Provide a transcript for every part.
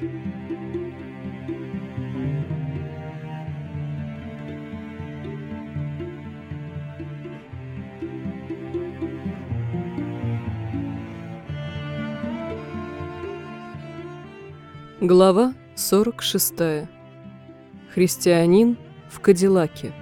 Глава 46. Христианин в Кадиллаке.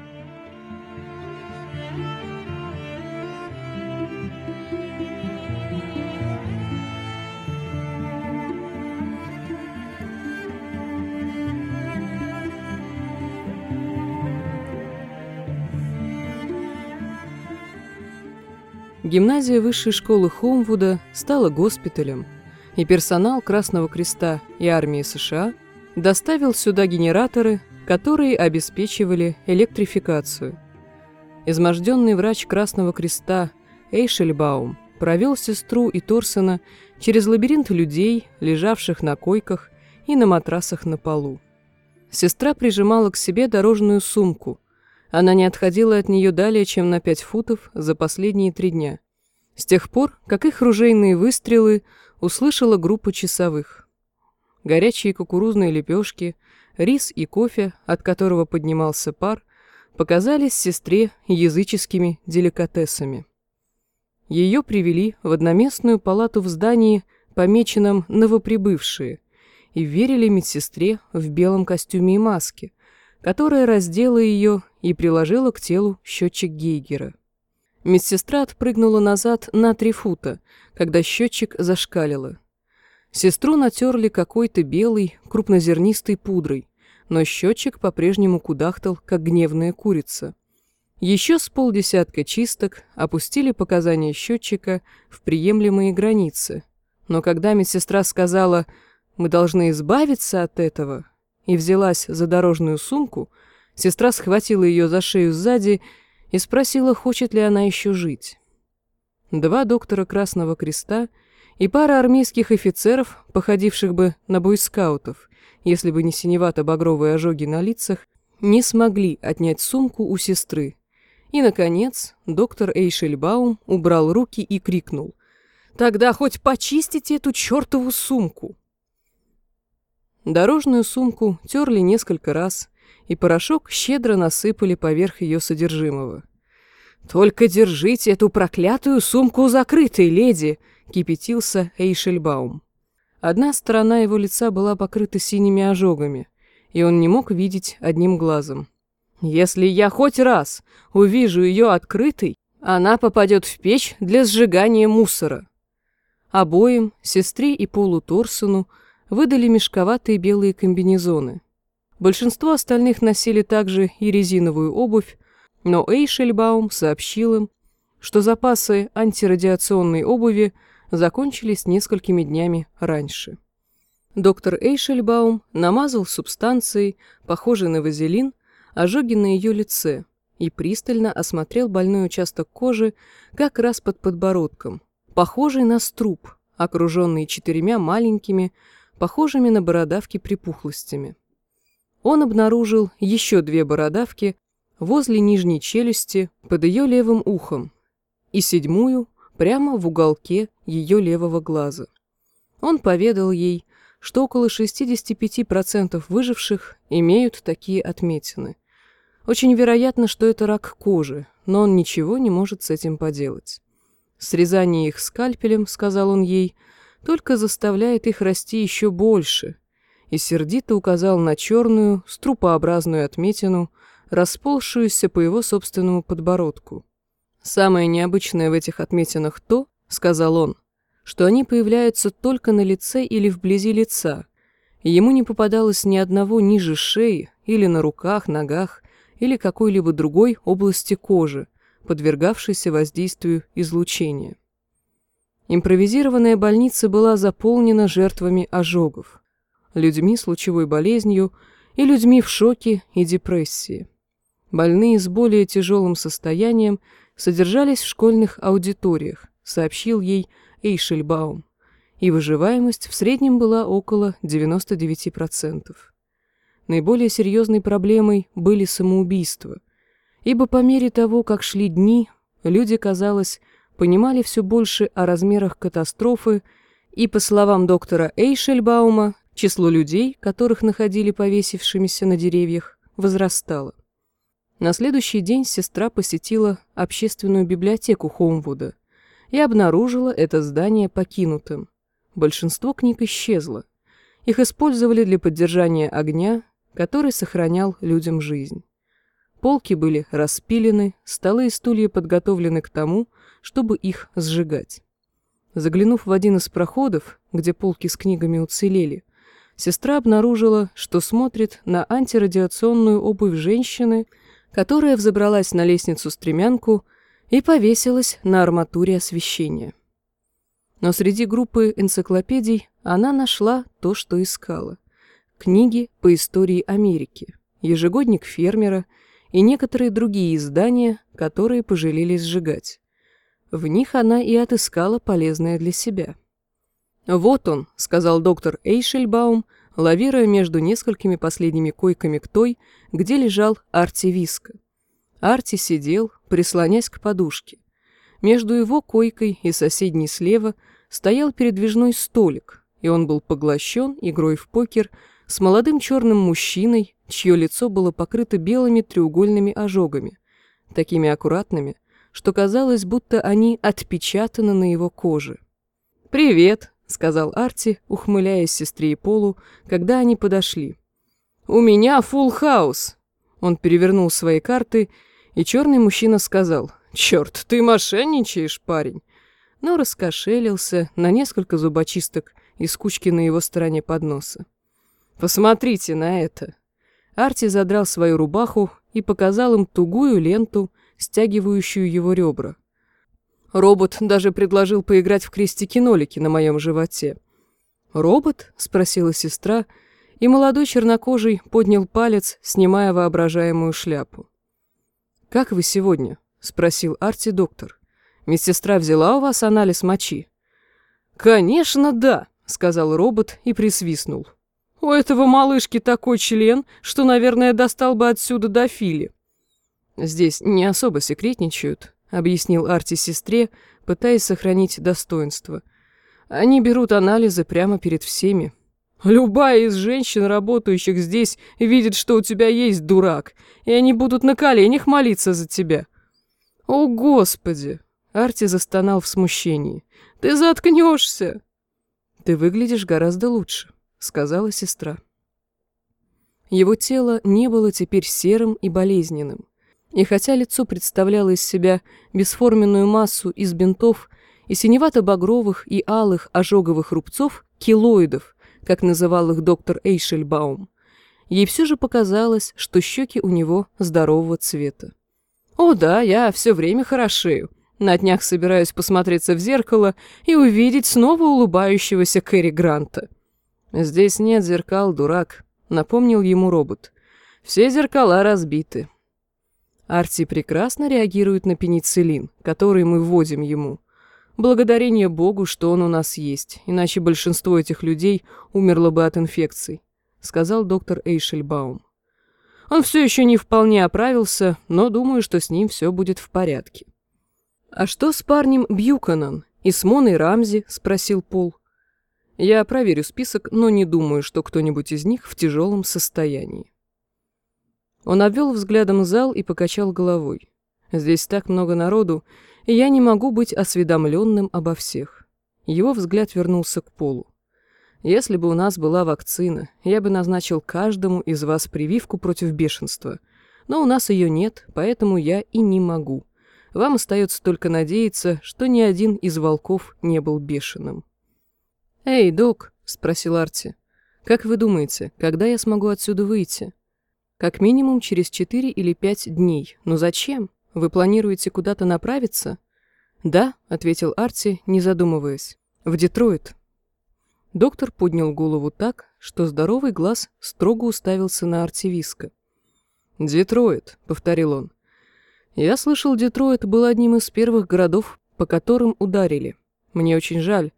Гимназия высшей школы Хоумвуда стала госпиталем – и персонал Красного Креста и армии США доставил сюда генераторы, которые обеспечивали электрификацию. Изможденный врач Красного Креста Эйшельбаум провел сестру и Торсона через лабиринт людей, лежавших на койках и на матрасах на полу. Сестра прижимала к себе дорожную сумку. Она не отходила от нее далее, чем на пять футов за последние три дня. С тех пор, как их ружейные выстрелы услышала группа часовых. Горячие кукурузные лепешки, рис и кофе, от которого поднимался пар, показались сестре языческими деликатесами. Ее привели в одноместную палату в здании, помеченном «Новоприбывшие», и верили медсестре в белом костюме и маске, которая раздела ее и приложила к телу счетчик Гейгера. Медсестра отпрыгнула назад на три фута, когда счетчик зашкалило. Сестру натерли какой-то белой, крупнозернистой пудрой, но счетчик по-прежнему кудахтал, как гневная курица. Еще с полдесятка чисток опустили показания счетчика в приемлемые границы. Но когда медсестра сказала «Мы должны избавиться от этого», и взялась за дорожную сумку, сестра схватила ее за шею сзади и спросила, хочет ли она еще жить. Два доктора Красного Креста и пара армейских офицеров, походивших бы на бойскаутов, если бы не синевато-багровые ожоги на лицах, не смогли отнять сумку у сестры. И, наконец, доктор Эйшельбаум убрал руки и крикнул. «Тогда хоть почистите эту чертову сумку!» Дорожную сумку терли несколько раз, и порошок щедро насыпали поверх ее содержимого. «Только держите эту проклятую сумку закрытой, леди!» — кипятился Эйшельбаум. Одна сторона его лица была покрыта синими ожогами, и он не мог видеть одним глазом. «Если я хоть раз увижу ее открытой, она попадет в печь для сжигания мусора». Обоим, сестре и Полу Торсону, выдали мешковатые белые комбинезоны. Большинство остальных носили также и резиновую обувь, но Эйшельбаум сообщил им, что запасы антирадиационной обуви закончились несколькими днями раньше. Доктор Эйшельбаум намазал субстанцией, похожей на вазелин, ожоги на ее лице и пристально осмотрел больной участок кожи как раз под подбородком, похожий на струп, окруженный четырьмя маленькими, похожими на бородавки припухлостями он обнаружил еще две бородавки возле нижней челюсти под ее левым ухом и седьмую прямо в уголке ее левого глаза. Он поведал ей, что около 65% выживших имеют такие отметины. Очень вероятно, что это рак кожи, но он ничего не может с этим поделать. Срезание их скальпелем, сказал он ей, только заставляет их расти еще больше – и сердито указал на черную, струпообразную отметину, расползшуюся по его собственному подбородку. «Самое необычное в этих отметинах то, — сказал он, — что они появляются только на лице или вблизи лица, ему не попадалось ни одного ниже шеи или на руках, ногах или какой-либо другой области кожи, подвергавшейся воздействию излучения. Импровизированная больница была заполнена жертвами ожогов людьми с лучевой болезнью и людьми в шоке и депрессии. Больные с более тяжелым состоянием содержались в школьных аудиториях, сообщил ей Эйшельбаум, и выживаемость в среднем была около 99%. Наиболее серьезной проблемой были самоубийства, ибо по мере того, как шли дни, люди, казалось, понимали все больше о размерах катастрофы и, по словам доктора Эйшельбаума, Число людей, которых находили повесившимися на деревьях, возрастало. На следующий день сестра посетила общественную библиотеку Хоумвуда и обнаружила это здание покинутым. Большинство книг исчезло. Их использовали для поддержания огня, который сохранял людям жизнь. Полки были распилены, столы и стулья подготовлены к тому, чтобы их сжигать. Заглянув в один из проходов, где полки с книгами уцелели, сестра обнаружила, что смотрит на антирадиационную обувь женщины, которая взобралась на лестницу-стремянку и повесилась на арматуре освещения. Но среди группы энциклопедий она нашла то, что искала. Книги по истории Америки, ежегодник фермера и некоторые другие издания, которые пожалели сжигать. В них она и отыскала полезное для себя. «Вот он», — сказал доктор Эйшельбаум, лавируя между несколькими последними койками к той, где лежал Арти Виска. Арти сидел, прислонясь к подушке. Между его койкой и соседней слева стоял передвижной столик, и он был поглощен игрой в покер с молодым черным мужчиной, чье лицо было покрыто белыми треугольными ожогами, такими аккуратными, что казалось, будто они отпечатаны на его коже. «Привет», — сказал Арти, ухмыляясь сестре и Полу, когда они подошли. «У меня фулл хаус!» Он перевернул свои карты, и черный мужчина сказал, «Черт, ты мошенничаешь, парень!» но раскошелился на несколько зубочисток из кучки на его стороне подноса. «Посмотрите на это!» Арти задрал свою рубаху и показал им тугую ленту, стягивающую его ребра. Робот даже предложил поиграть в крестики-нолики на моем животе. «Робот?» — спросила сестра, и молодой чернокожий поднял палец, снимая воображаемую шляпу. «Как вы сегодня?» — спросил Арти доктор. «Медсестра взяла у вас анализ мочи?» «Конечно, да!» — сказал робот и присвистнул. У этого малышки такой член, что, наверное, достал бы отсюда до Фили. Здесь не особо секретничают, объяснил Арти сестре, пытаясь сохранить достоинство. Они берут анализы прямо перед всеми. Любая из женщин, работающих здесь, видит, что у тебя есть дурак, и они будут на коленях молиться за тебя. О, Господи! Арти застонал в смущении. Ты заткнешься. Ты выглядишь гораздо лучше. — сказала сестра. Его тело не было теперь серым и болезненным. И хотя лицо представляло из себя бесформенную массу из бинтов и синевато-багровых и алых ожоговых рубцов, килоидов, как называл их доктор Эйшельбаум, ей все же показалось, что щеки у него здорового цвета. «О да, я все время хорошею. На днях собираюсь посмотреться в зеркало и увидеть снова улыбающегося Кэрри Гранта». «Здесь нет зеркал, дурак», — напомнил ему робот. «Все зеркала разбиты». Арти прекрасно реагирует на пенициллин, который мы вводим ему. Благодарение Богу, что он у нас есть, иначе большинство этих людей умерло бы от инфекций», — сказал доктор Эйшельбаум. «Он все еще не вполне оправился, но думаю, что с ним все будет в порядке». «А что с парнем Бьюканан и с Моной Рамзи?» — спросил Пол. Я проверю список, но не думаю, что кто-нибудь из них в тяжелом состоянии. Он обвел взглядом зал и покачал головой. Здесь так много народу, и я не могу быть осведомленным обо всех. Его взгляд вернулся к полу. Если бы у нас была вакцина, я бы назначил каждому из вас прививку против бешенства. Но у нас ее нет, поэтому я и не могу. Вам остается только надеяться, что ни один из волков не был бешеным. «Эй, док», — спросил Арти, — «как вы думаете, когда я смогу отсюда выйти?» «Как минимум через четыре или пять дней. Но зачем? Вы планируете куда-то направиться?» «Да», — ответил Арти, не задумываясь. «В Детройт». Доктор поднял голову так, что здоровый глаз строго уставился на Арти Виска. «Детройт», — повторил он. «Я слышал, Детройт был одним из первых городов, по которым ударили. Мне очень жаль,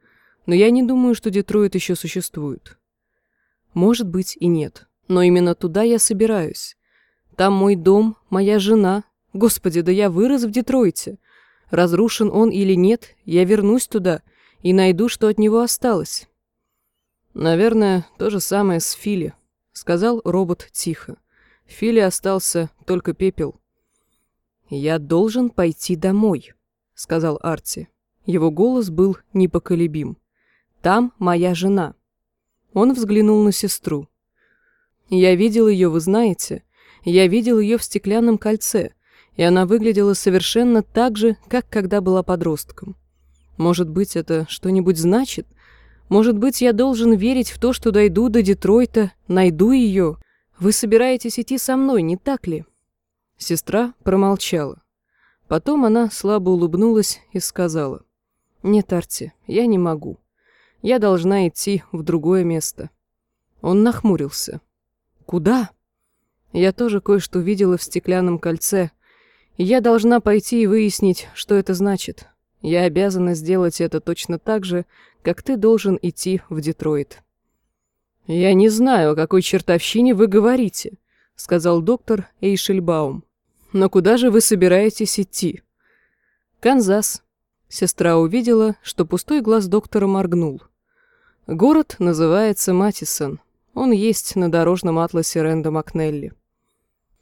но я не думаю, что Детройт еще существует. Может быть и нет, но именно туда я собираюсь. Там мой дом, моя жена. Господи, да я вырос в Детройте. Разрушен он или нет, я вернусь туда и найду, что от него осталось. Наверное, то же самое с Фили, сказал робот тихо. В Филе остался только пепел. Я должен пойти домой, сказал Арти. Его голос был непоколебим. Там моя жена. Он взглянул на сестру. Я видел ее, вы знаете. Я видел ее в стеклянном кольце, и она выглядела совершенно так же, как когда была подростком. Может быть, это что-нибудь значит? Может быть, я должен верить в то, что дойду до Детройта, найду ее. Вы собираетесь идти со мной, не так ли? Сестра промолчала. Потом она слабо улыбнулась и сказала. «Нет, Арти, я не могу. Я должна идти в другое место». Он нахмурился. «Куда?» «Я тоже кое-что видела в стеклянном кольце, я должна пойти и выяснить, что это значит. Я обязана сделать это точно так же, как ты должен идти в Детройт». «Я не знаю, о какой чертовщине вы говорите», — сказал доктор Эйшельбаум. «Но куда же вы собираетесь идти?» «Канзас». Сестра увидела, что пустой глаз доктора моргнул. «Город называется Матисон. Он есть на дорожном атласе Рэнда Макнелли».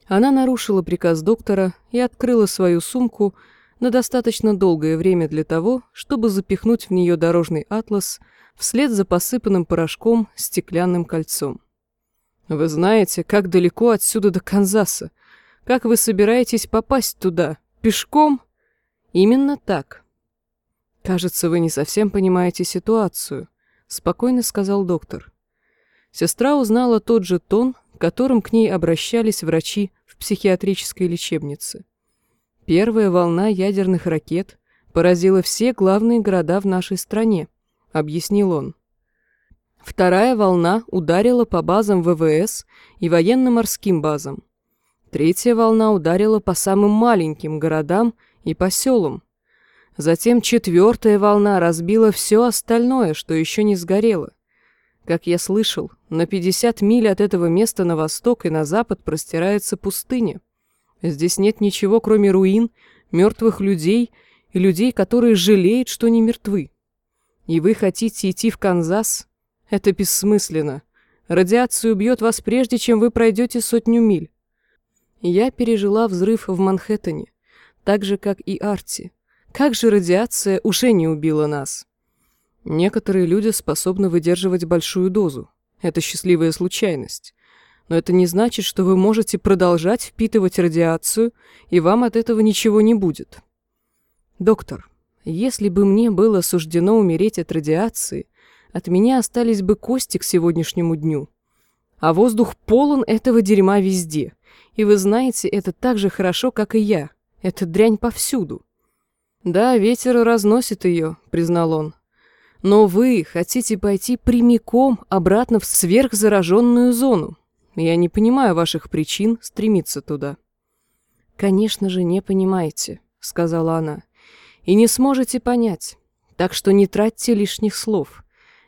Она нарушила приказ доктора и открыла свою сумку, на достаточно долгое время для того, чтобы запихнуть в нее дорожный атлас вслед за посыпанным порошком стеклянным кольцом. «Вы знаете, как далеко отсюда до Канзаса? Как вы собираетесь попасть туда? Пешком?» «Именно так». «Кажется, вы не совсем понимаете ситуацию», — спокойно сказал доктор. Сестра узнала тот же тон, которым к ней обращались врачи в психиатрической лечебнице. Первая волна ядерных ракет поразила все главные города в нашей стране, объяснил он. Вторая волна ударила по базам ВВС и военно-морским базам. Третья волна ударила по самым маленьким городам и поселам. Затем четвертая волна разбила все остальное, что еще не сгорело. Как я слышал, на 50 миль от этого места на восток и на запад простирается пустыня. Здесь нет ничего, кроме руин, мертвых людей и людей, которые жалеют, что не мертвы. И вы хотите идти в Канзас? Это бессмысленно. Радиация убьет вас прежде, чем вы пройдете сотню миль. Я пережила взрыв в Манхэттене, так же, как и Арти. Как же радиация уже не убила нас? Некоторые люди способны выдерживать большую дозу. Это счастливая случайность но это не значит, что вы можете продолжать впитывать радиацию, и вам от этого ничего не будет. Доктор, если бы мне было суждено умереть от радиации, от меня остались бы кости к сегодняшнему дню. А воздух полон этого дерьма везде. И вы знаете это так же хорошо, как и я. Эта дрянь повсюду. Да, ветер разносит ее, признал он. Но вы хотите пойти прямиком обратно в сверхзараженную зону. Я не понимаю ваших причин стремиться туда». «Конечно же, не понимаете», — сказала она. «И не сможете понять. Так что не тратьте лишних слов.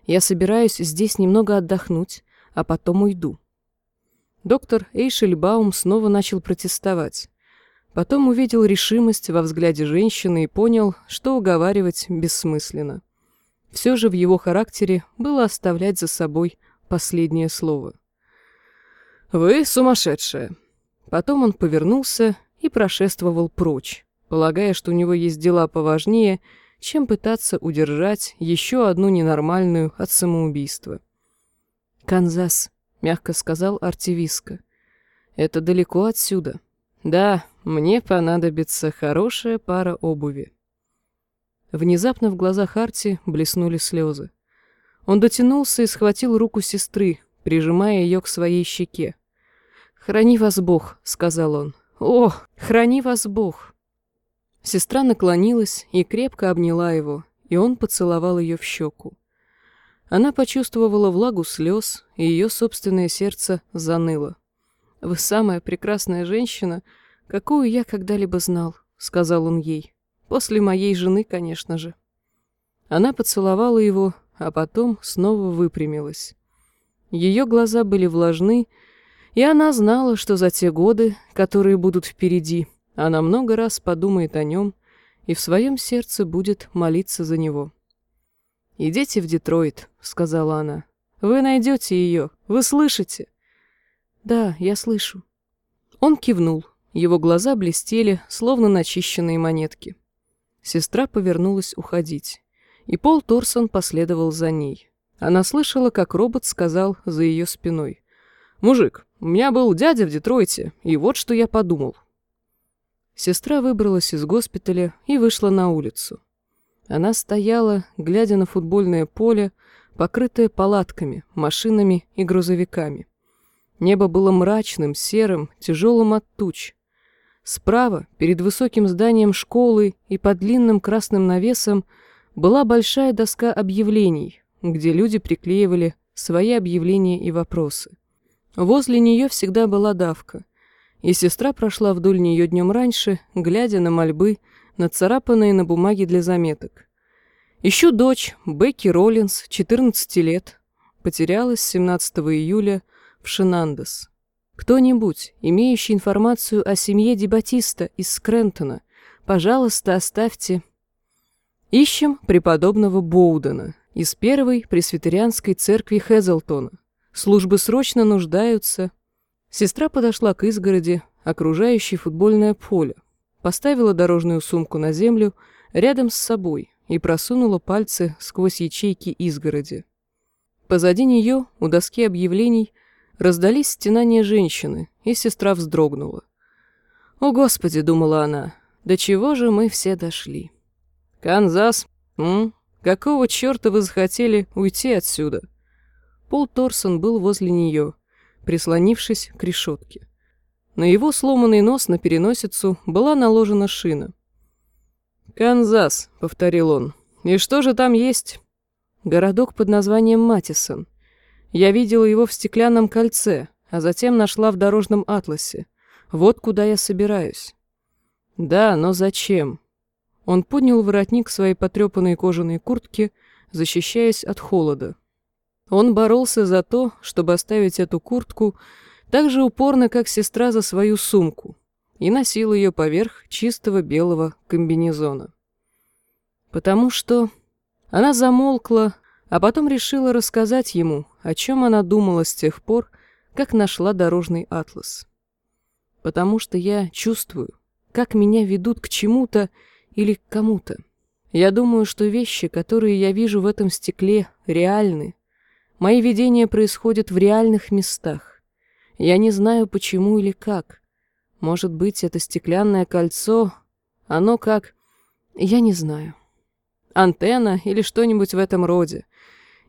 Я собираюсь здесь немного отдохнуть, а потом уйду». Доктор Эйшельбаум снова начал протестовать. Потом увидел решимость во взгляде женщины и понял, что уговаривать бессмысленно. Все же в его характере было оставлять за собой последнее слово. «Вы сумасшедшая!» Потом он повернулся и прошествовал прочь, полагая, что у него есть дела поважнее, чем пытаться удержать еще одну ненормальную от самоубийства. «Канзас», — мягко сказал Артивиска. «Это далеко отсюда. Да, мне понадобится хорошая пара обуви». Внезапно в глазах Арти блеснули слезы. Он дотянулся и схватил руку сестры, прижимая ее к своей щеке. «Храни вас Бог», — сказал он. «О, храни вас Бог». Сестра наклонилась и крепко обняла его, и он поцеловал ее в щеку. Она почувствовала влагу слез, и ее собственное сердце заныло. «Вы самая прекрасная женщина, какую я когда-либо знал», — сказал он ей. «После моей жены, конечно же». Она поцеловала его, а потом снова выпрямилась. Ее глаза были влажны, и она знала, что за те годы, которые будут впереди, она много раз подумает о нем и в своем сердце будет молиться за него. «Идите в Детройт», — сказала она. Вы найдете ее. Вы слышите?» «Да, я слышу». Он кивнул. Его глаза блестели, словно начищенные монетки. Сестра повернулась уходить, и Пол Торсон последовал за ней. Она слышала, как робот сказал за ее спиной. «Мужик, у меня был дядя в Детройте, и вот что я подумал». Сестра выбралась из госпиталя и вышла на улицу. Она стояла, глядя на футбольное поле, покрытое палатками, машинами и грузовиками. Небо было мрачным, серым, тяжелым от туч. Справа, перед высоким зданием школы и под длинным красным навесом, была большая доска объявлений, где люди приклеивали свои объявления и вопросы. Возле нее всегда была давка, и сестра прошла вдоль нее днем раньше, глядя на мольбы, нацарапанные на бумаге для заметок. Еще дочь, Бекки Роллинс, 14 лет, потерялась 17 июля в Шинандес. Кто-нибудь, имеющий информацию о семье Дебатиста из Скрентона, пожалуйста, оставьте... Ищем преподобного Боудена из первой пресвитерианской церкви Хезелтона. Службы срочно нуждаются Сестра подошла к изгороди, окружающей футбольное поле, поставила дорожную сумку на землю рядом с собой и просунула пальцы сквозь ячейки изгороди. Позади нее, у доски объявлений, раздались стенания женщины, и сестра вздрогнула. «О, Господи!» — думала она. «До чего же мы все дошли?» «Канзас! М? Какого черта вы захотели уйти отсюда?» Пол Торсон был возле нее — прислонившись к решетке. На его сломанный нос на переносицу была наложена шина. «Канзас», — повторил он. «И что же там есть?» «Городок под названием Матисон. Я видела его в стеклянном кольце, а затем нашла в дорожном атласе. Вот куда я собираюсь». «Да, но зачем?» Он поднял воротник своей потрепанной кожаной куртки, защищаясь от холода. Он боролся за то, чтобы оставить эту куртку так же упорно, как сестра за свою сумку, и носил ее поверх чистого белого комбинезона. Потому что она замолкла, а потом решила рассказать ему, о чем она думала с тех пор, как нашла дорожный атлас. Потому что я чувствую, как меня ведут к чему-то или к кому-то. Я думаю, что вещи, которые я вижу в этом стекле, реальны, Мои видения происходят в реальных местах. Я не знаю, почему или как. Может быть, это стеклянное кольцо, оно как... Я не знаю. Антенна или что-нибудь в этом роде.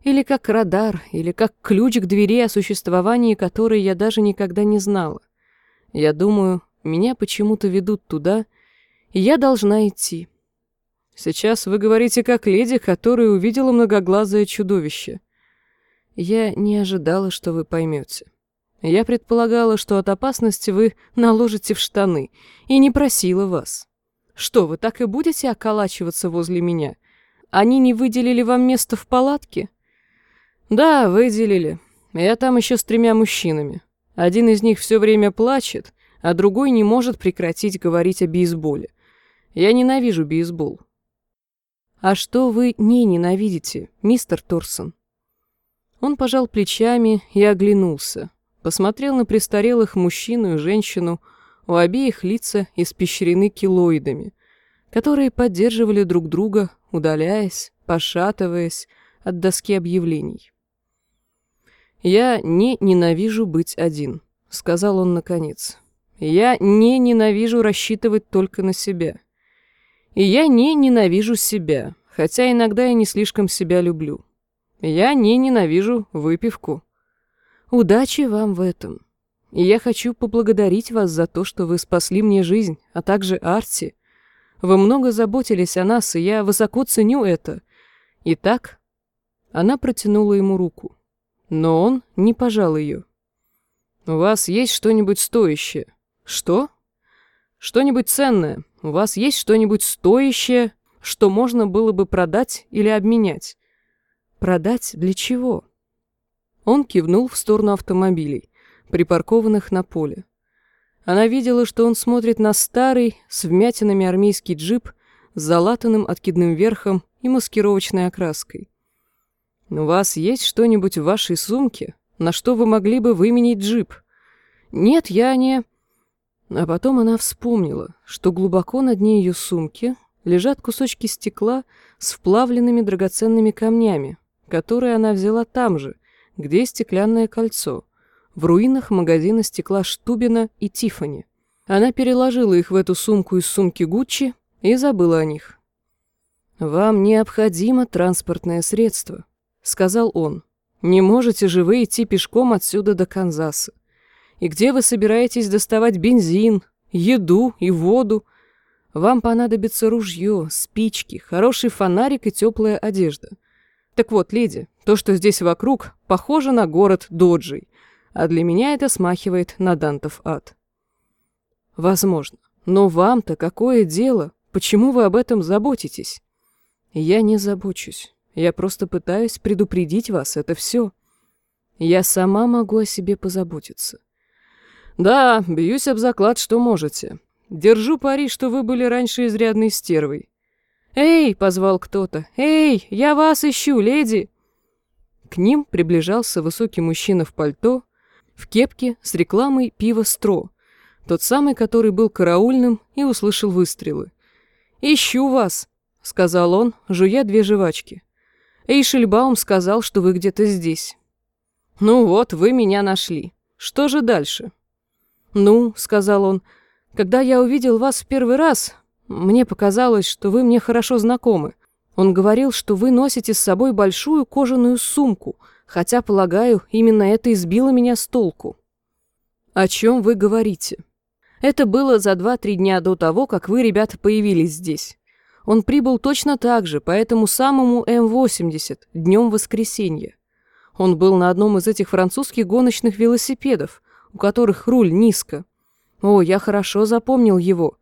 Или как радар, или как ключ к двери, о существовании которой я даже никогда не знала. Я думаю, меня почему-то ведут туда, и я должна идти. Сейчас вы говорите как леди, которая увидела многоглазое чудовище. Я не ожидала, что вы поймете. Я предполагала, что от опасности вы наложите в штаны, и не просила вас. Что, вы так и будете околачиваться возле меня? Они не выделили вам место в палатке? Да, выделили. Я там еще с тремя мужчинами. Один из них все время плачет, а другой не может прекратить говорить о бейсболе. Я ненавижу бейсбол. А что вы не ненавидите, мистер Торсон? Он пожал плечами и оглянулся. Посмотрел на престарелых мужчину и женщину, у обеих лица испещрены килоидами, которые поддерживали друг друга, удаляясь, пошатываясь от доски объявлений. «Я не ненавижу быть один», — сказал он наконец. «Я не ненавижу рассчитывать только на себя. И я не ненавижу себя, хотя иногда я не слишком себя люблю. Я не ненавижу выпивку. Удачи вам в этом. И я хочу поблагодарить вас за то, что вы спасли мне жизнь, а также Арти. Вы много заботились о нас, и я высоко ценю это. Итак, она протянула ему руку, но он не пожал ее. «У вас есть что-нибудь стоящее?» «Что?» «Что-нибудь ценное. У вас есть что-нибудь стоящее, что можно было бы продать или обменять?» Продать для чего? Он кивнул в сторону автомобилей, припаркованных на поле. Она видела, что он смотрит на старый, с вмятинами армейский джип с залатанным откидным верхом и маскировочной окраской. «У вас есть что-нибудь в вашей сумке, на что вы могли бы выменить джип?» «Нет, я не...» А потом она вспомнила, что глубоко на дне ее сумки лежат кусочки стекла с вплавленными драгоценными камнями, которые она взяла там же, где стеклянное кольцо, в руинах магазина стекла Штубина и Тифани. Она переложила их в эту сумку из сумки Гуччи и забыла о них. «Вам необходимо транспортное средство», — сказал он. «Не можете же вы идти пешком отсюда до Канзаса. И где вы собираетесь доставать бензин, еду и воду? Вам понадобится ружье, спички, хороший фонарик и теплая одежда. Так вот, леди, то, что здесь вокруг, похоже на город Доджий, а для меня это смахивает на Дантов ад. Возможно. Но вам-то какое дело? Почему вы об этом заботитесь? Я не забочусь. Я просто пытаюсь предупредить вас, это все. Я сама могу о себе позаботиться. Да, бьюсь об заклад, что можете. Держу пари, что вы были раньше изрядной стервой. «Эй!» — позвал кто-то. «Эй, я вас ищу, леди!» К ним приближался высокий мужчина в пальто, в кепке с рекламой пива «Стро», тот самый, который был караульным и услышал выстрелы. «Ищу вас!» — сказал он, жуя две жвачки. «Эйшельбаум сказал, что вы где-то здесь». «Ну вот, вы меня нашли. Что же дальше?» «Ну», — сказал он, — «когда я увидел вас в первый раз, мне показалось, что вы мне хорошо знакомы. Он говорил, что вы носите с собой большую кожаную сумку, хотя, полагаю, именно это избило меня с толку». «О чем вы говорите?» «Это было за два-три дня до того, как вы, ребята, появились здесь. Он прибыл точно так же, по этому самому М-80, днем воскресенья. Он был на одном из этих французских гоночных велосипедов, у которых руль низко. О, я хорошо запомнил его,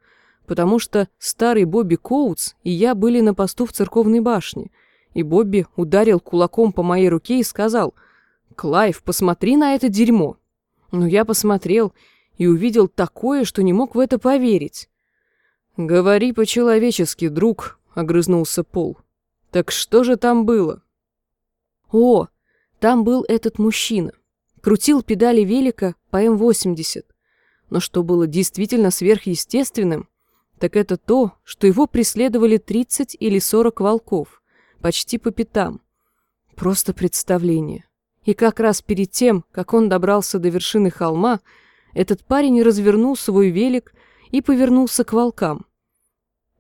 потому что старый Бобби Коутс и я были на посту в церковной башне, и Бобби ударил кулаком по моей руке и сказал «Клайв, посмотри на это дерьмо». Но я посмотрел и увидел такое, что не мог в это поверить. «Говори по-человечески, друг», — огрызнулся Пол. «Так что же там было?» «О, там был этот мужчина. Крутил педали велика по М-80. Но что было действительно сверхъестественным, так это то, что его преследовали 30 или 40 волков, почти по пятам. Просто представление. И как раз перед тем, как он добрался до вершины холма, этот парень развернул свой велик и повернулся к волкам.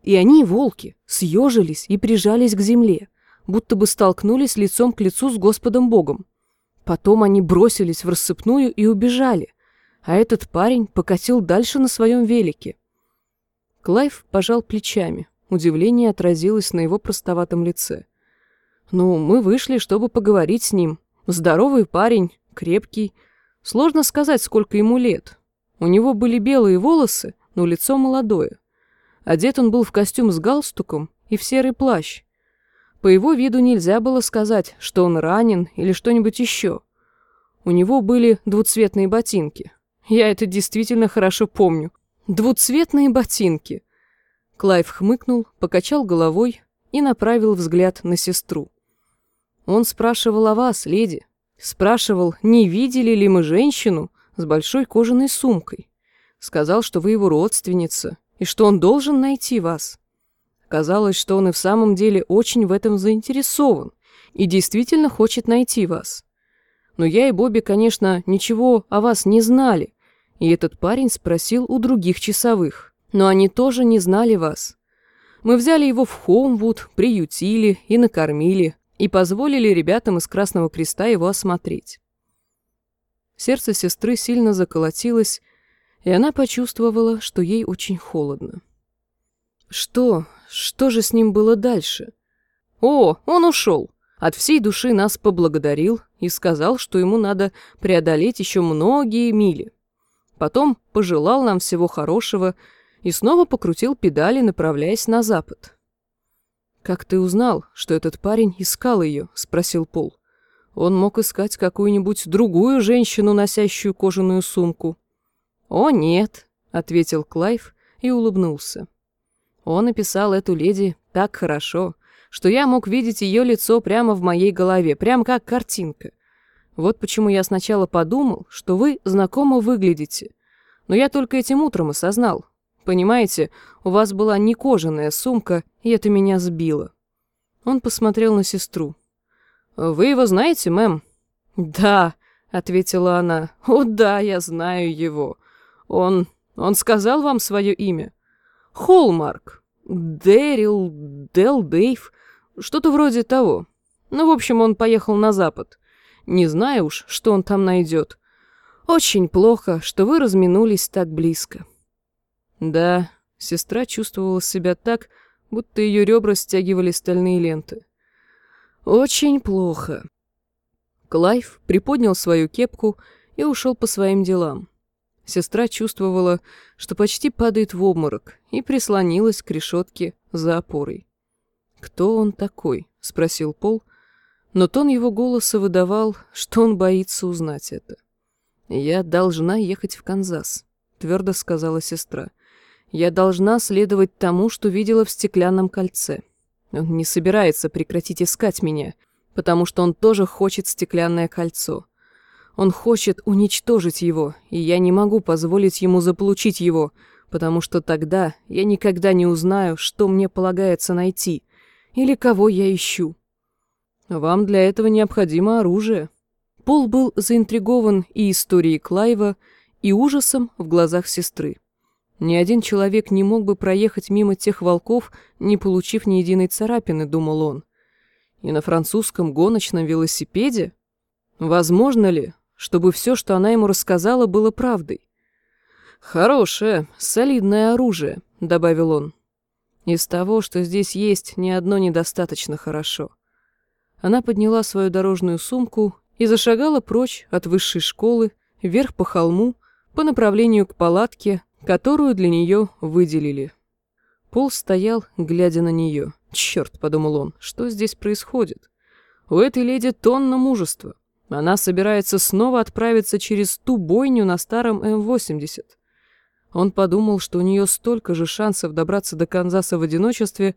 И они, волки, съежились и прижались к земле, будто бы столкнулись лицом к лицу с Господом Богом. Потом они бросились в рассыпную и убежали, а этот парень покатил дальше на своем велике. Клайв пожал плечами. Удивление отразилось на его простоватом лице. «Ну, мы вышли, чтобы поговорить с ним. Здоровый парень, крепкий. Сложно сказать, сколько ему лет. У него были белые волосы, но лицо молодое. Одет он был в костюм с галстуком и в серый плащ. По его виду нельзя было сказать, что он ранен или что-нибудь еще. У него были двуцветные ботинки. Я это действительно хорошо помню. Двуцветные ботинки. Клайв хмыкнул, покачал головой и направил взгляд на сестру. Он спрашивал о вас, леди. Спрашивал, не видели ли мы женщину с большой кожаной сумкой. Сказал, что вы его родственница и что он должен найти вас. Казалось, что он и в самом деле очень в этом заинтересован и действительно хочет найти вас. Но я и Бобби, конечно, ничего о вас не знали, и этот парень спросил у других часовых. Но они тоже не знали вас. Мы взяли его в Хоумвуд, приютили и накормили, и позволили ребятам из Красного Креста его осмотреть. Сердце сестры сильно заколотилось, и она почувствовала, что ей очень холодно. Что? Что же с ним было дальше? О, он ушел. От всей души нас поблагодарил и сказал, что ему надо преодолеть еще многие мили. Потом пожелал нам всего хорошего и снова покрутил педали, направляясь на запад. «Как ты узнал, что этот парень искал ее?» — спросил Пол. «Он мог искать какую-нибудь другую женщину, носящую кожаную сумку». «О, нет», — ответил Клайв и улыбнулся. Он описал эту леди так хорошо, что я мог видеть ее лицо прямо в моей голове, прямо как картинка. Вот почему я сначала подумал, что вы знакомо выглядите. Но я только этим утром осознал. Понимаете, у вас была не кожаная сумка, и это меня сбило. Он посмотрел на сестру. «Вы его знаете, мэм?» «Да», — ответила она. «О да, я знаю его. Он... он сказал вам свое имя?» «Холмарк. Дэрил... Дел Дейв. Что-то вроде того. Ну, в общем, он поехал на запад. Не знаю уж, что он там найдет. Очень плохо, что вы разминулись так близко». Да, сестра чувствовала себя так, будто ее ребра стягивали стальные ленты. Очень плохо. Клайв приподнял свою кепку и ушел по своим делам. Сестра чувствовала, что почти падает в обморок, и прислонилась к решетке за опорой. «Кто он такой?» — спросил Пол, но тон его голоса выдавал, что он боится узнать это. «Я должна ехать в Канзас», — твердо сказала сестра. «Я должна следовать тому, что видела в стеклянном кольце. Он не собирается прекратить искать меня, потому что он тоже хочет стеклянное кольцо. Он хочет уничтожить его, и я не могу позволить ему заполучить его, потому что тогда я никогда не узнаю, что мне полагается найти или кого я ищу. Вам для этого необходимо оружие. Пол был заинтригован и историей Клайва, и ужасом в глазах сестры. Ни один человек не мог бы проехать мимо тех волков, не получив ни единой царапины, думал он. И на французском гоночном велосипеде? Возможно ли, чтобы все, что она ему рассказала, было правдой? «Хорошее, солидное оружие», — добавил он. «Из того, что здесь есть, ни одно недостаточно хорошо». Она подняла свою дорожную сумку и зашагала прочь от высшей школы, вверх по холму, по направлению к палатке, которую для нее выделили. Пол стоял, глядя на нее. «Черт», — подумал он, — «что здесь происходит? У этой леди тонна мужества. Она собирается снова отправиться через ту бойню на старом М-80. Он подумал, что у нее столько же шансов добраться до Канзаса в одиночестве,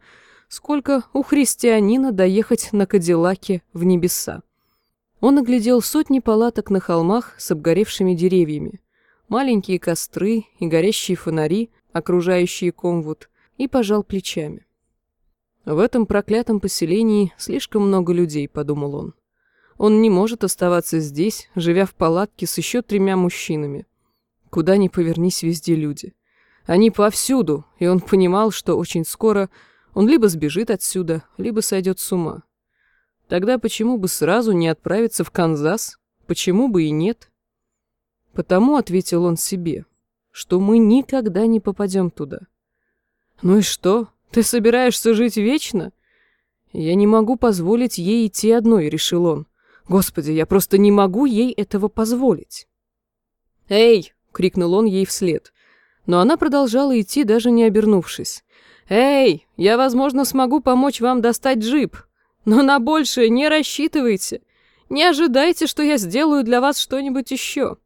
сколько у христианина доехать на Кадиллаке в небеса. Он оглядел сотни палаток на холмах с обгоревшими деревьями маленькие костры и горящие фонари, окружающие Комвуд, и пожал плечами. «В этом проклятом поселении слишком много людей», — подумал он. «Он не может оставаться здесь, живя в палатке с еще тремя мужчинами. Куда ни повернись, везде люди. Они повсюду, и он понимал, что очень скоро он либо сбежит отсюда, либо сойдет с ума. Тогда почему бы сразу не отправиться в Канзас? Почему бы и нет?» Потому ответил он себе, что мы никогда не попадем туда. Ну и что? Ты собираешься жить вечно? Я не могу позволить ей идти одной, решил он. Господи, я просто не могу ей этого позволить. Эй! крикнул он ей вслед. Но она продолжала идти, даже не обернувшись. «Эй, я, возможно, смогу помочь вам достать джип, но на большее не рассчитывайте. Не ожидайте, что я сделаю для вас что-нибудь еще.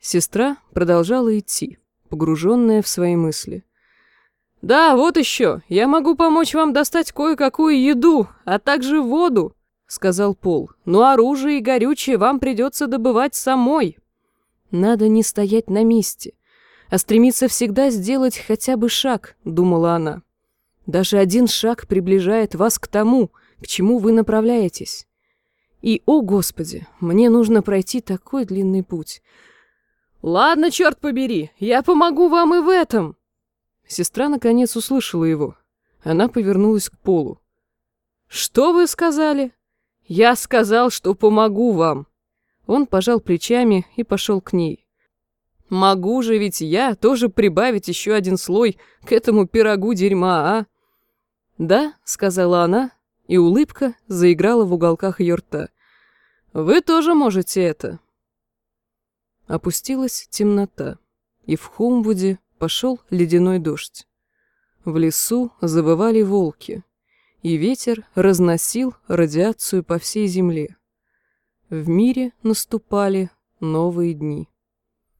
Сестра продолжала идти, погруженная в свои мысли. «Да, вот еще. Я могу помочь вам достать кое-какую еду, а также воду», — сказал Пол. «Но оружие и горючее вам придется добывать самой». «Надо не стоять на месте, а стремиться всегда сделать хотя бы шаг», — думала она. «Даже один шаг приближает вас к тому, к чему вы направляетесь. И, о Господи, мне нужно пройти такой длинный путь». «Ладно, черт побери, я помогу вам и в этом!» Сестра наконец услышала его. Она повернулась к полу. «Что вы сказали?» «Я сказал, что помогу вам!» Он пожал плечами и пошел к ней. «Могу же ведь я тоже прибавить еще один слой к этому пирогу дерьма, а?» «Да», — сказала она, и улыбка заиграла в уголках ее рта. «Вы тоже можете это. Опустилась темнота, и в Хумвуде пошел ледяной дождь. В лесу завывали волки, и ветер разносил радиацию по всей земле. В мире наступали новые дни.